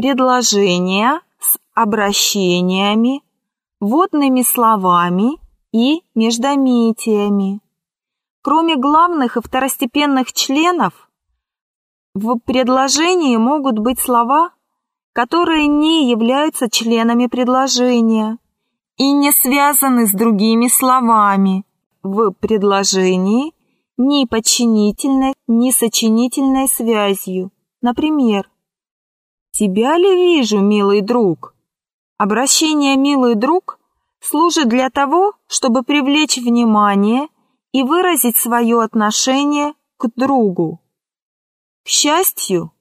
предложения с обращениями, водными словами и междометиями. Кроме главных и второстепенных членов, в предложении могут быть слова, которые не являются членами предложения и не связаны с другими словами в предложении ни подчинительной, ни сочинительной связью. Например, «Тебя ли вижу, милый друг?» Обращение «милый друг» служит для того, чтобы привлечь внимание и выразить свое отношение к другу. К счастью,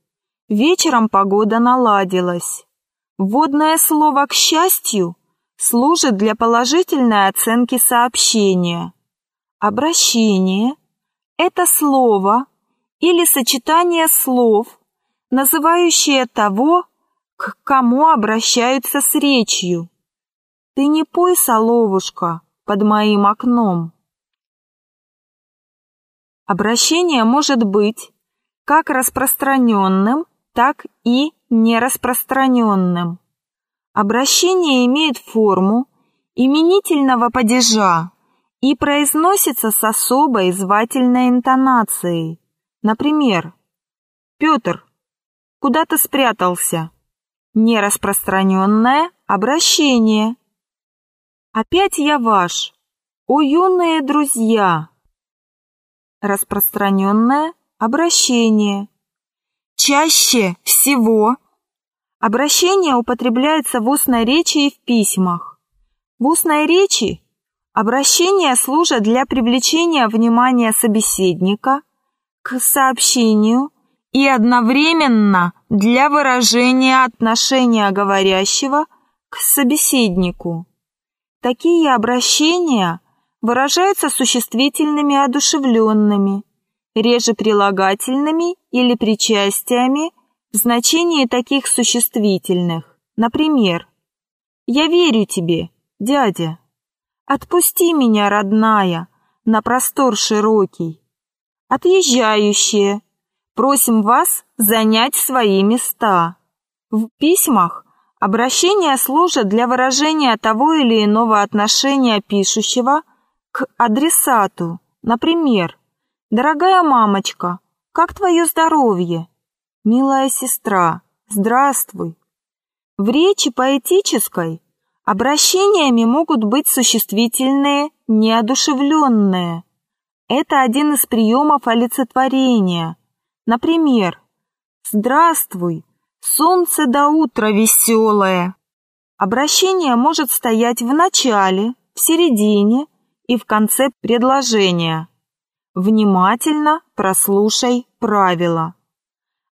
вечером погода наладилась. Вводное слово «к счастью» служит для положительной оценки сообщения. Обращение – это слово или сочетание слов, называющее того, к кому обращаются с речью. Ты не пой, соловушка, под моим окном. Обращение может быть как распространенным, так и нераспространенным. Обращение имеет форму именительного падежа и произносится с особой звательной интонацией. Например, «Петр, куда ты спрятался?» Нераспространенное обращение. «Опять я ваш, о юные друзья!» Распространенное Обращение. Чаще всего обращение употребляется в устной речи и в письмах. В устной речи обращения служат для привлечения внимания собеседника к сообщению и одновременно для выражения отношения говорящего к собеседнику. Такие обращения выражаются существительными одушевленными, реже прилагательными или причастиями в значении таких существительных. Например, «Я верю тебе, дядя. Отпусти меня, родная, на простор широкий. Отъезжающие, просим вас занять свои места». В письмах обращения служат для выражения того или иного отношения пишущего к адресату. Например, «Дорогая мамочка, как твое здоровье?» «Милая сестра, здравствуй!» В речи поэтической обращениями могут быть существительные, неодушевленные. Это один из приемов олицетворения. Например, «Здравствуй, солнце до утра веселое». Обращение может стоять в начале, в середине и в конце предложения. Внимательно прослушай правила.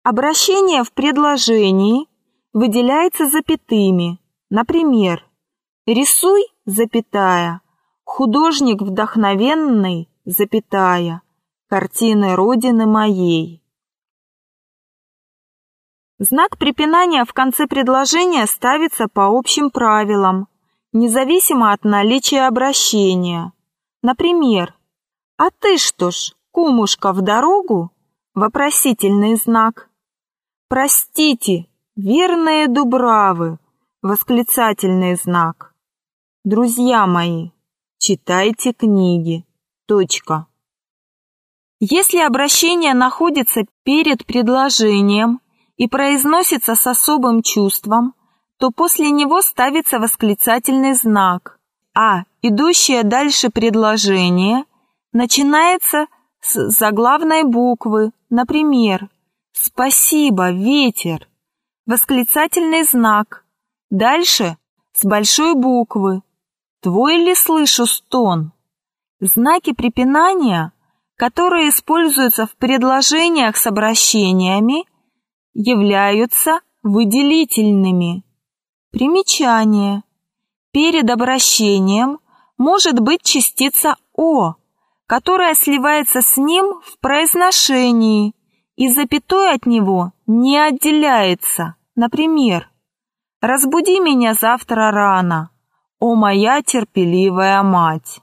Обращение в предложении выделяется запятыми. Например, рисуй, запятая, художник вдохновенный, запятая, картины Родины моей. Знак препинания в конце предложения ставится по общим правилам, независимо от наличия обращения. Например, «А ты что ж, кумушка, в дорогу?» Вопросительный знак. «Простите, верные дубравы!» Восклицательный знак. Друзья мои, читайте книги. Точка. Если обращение находится перед предложением и произносится с особым чувством, то после него ставится восклицательный знак, а идущее дальше предложение – начинается с заглавной буквы, например, «Спасибо, ветер», восклицательный знак. Дальше с большой буквы «Твой ли слышу стон?» Знаки препинания, которые используются в предложениях с обращениями, являются выделительными. Примечание. Перед обращением может быть частица «о», которая сливается с ним в произношении и запятой от него не отделяется. Например, «Разбуди меня завтра рано, о моя терпеливая мать».